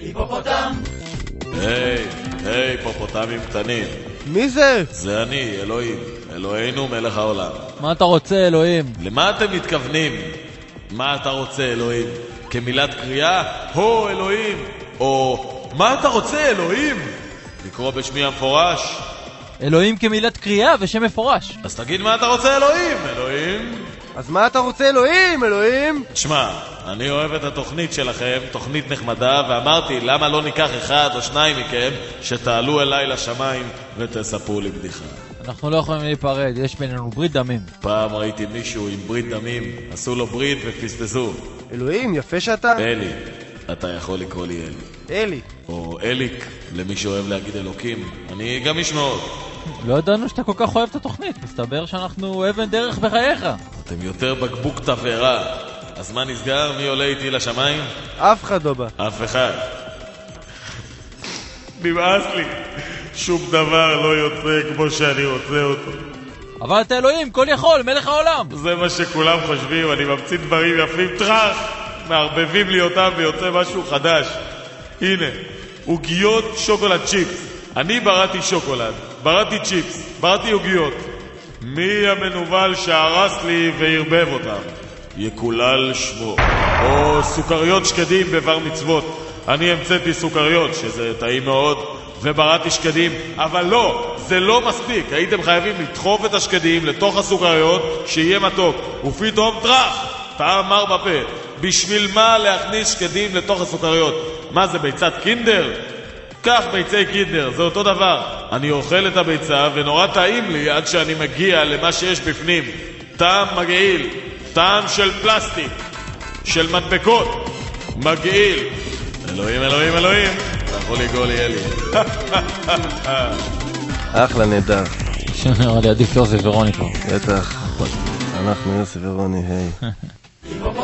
היפופוטם! היי, היי, היפופוטמים קטנים. מי זה? זה אני, אלוהים. אלוהינו מלך העולם. מה אתה רוצה, אלוהים? למה אתם מתכוונים? מה אתה רוצה, אלוהים? כמילת קריאה? הו, אלוהים! או מה אתה רוצה, אלוהים? לקרוא בשמי המפורש? אלוהים כמילת קריאה ושם מפורש. אז תגיד מה אתה רוצה, אלוהים! אלוהים! אז מה אתה רוצה, אלוהים, אלוהים? תשמע, אני אוהב את התוכנית שלכם, תוכנית נחמדה, ואמרתי, למה לא ניקח אחד או שניים מכם שתעלו אליי לשמיים ותספרו לי בדיחה. אנחנו לא יכולים להיפרד, יש בינינו ברית דמים. פעם ראיתי מישהו עם ברית דמים, עשו לו ברית ופספסו. אלוהים, יפה שאתה... אלי, אתה יכול לקרוא לי אלי. אלי. או אליק, למי שאוהב להגיד אלוקים. אני גם איש מאוד. לא ידענו שאתה כל כך אוהב את התוכנית, מסתבר שאנחנו אבן דרך בחייך. אתם יותר בקבוק תבערה. אז מה נסגר? מי עולה איתי לשמיים? אף אחד לא בא. אף אחד. נמאס לי. שום דבר לא יוצא כמו שאני רוצה אותו. אבל אתה אלוהים, כל יכול, מלך העולם! זה מה שכולם חושבים, אני ממציא דברים יפים טראח, מערבבים לי אותם ויוצא משהו חדש. הנה, עוגיות שוקולד צ'יפס. אני בראתי שוקולד, בראתי צ'יפס, בראתי עוגיות. מי המנוול שהרס לי וערבב אותם? יקולל שמו. או סוכריות שקדים בבר מצוות. אני המצאתי סוכריות, שזה טעים מאוד, ובראתי שקדים, אבל לא, זה לא מספיק. הייתם חייבים לדחוף את השקדים לתוך הסוכריות, שיהיה מתוק. ופתאום טראח, טעם מר בפה. בשביל מה להכניס שקדים לתוך הסוכריות? מה זה, ביצת קינדר? קח ביצי קינדר, זה אותו דבר. אני אוכל את הביצה ונורא טעים לי עד שאני מגיע למה שיש בפנים. טעם מגעיל, טעם של פלסטיק, של מדבקות, מגעיל. אלוהים, אלוהים, אלוהים, אתה יכול לגאול לי אלי. אחלה, נהדר. נראה לי עדיף יוסי ורוניקו. בטח. אנחנו יוסי ורוני, היי.